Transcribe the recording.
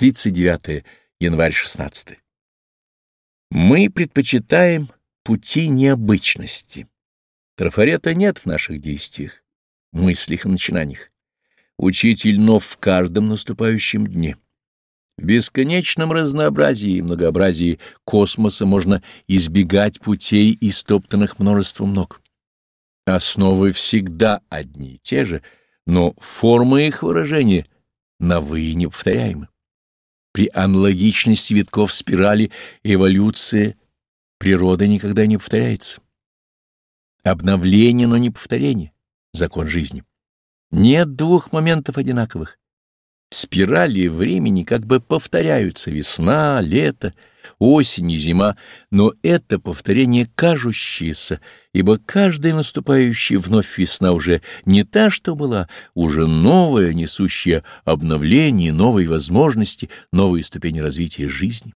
39 январь 16. Мы предпочитаем пути необычности. Трафарета нет в наших действиях, мыслях и начинаниях. Учитель нов в каждом наступающем дне. В бесконечном разнообразии и многообразии космоса можно избегать путей, истоптанных множеством ног. Основы всегда одни и те же, но формы их выражения новые и неповторяемы. При аналогичности витков спирали эволюция природы никогда не повторяется. Обновление, но не повторение — закон жизни. Нет двух моментов одинаковых. Спирали времени как бы повторяются весна, лето, осень и зима, но это повторение кажущееся, ибо каждая наступающая вновь весна уже не та, что была, уже новая, несущая обновление, новые возможности, новые ступени развития жизни.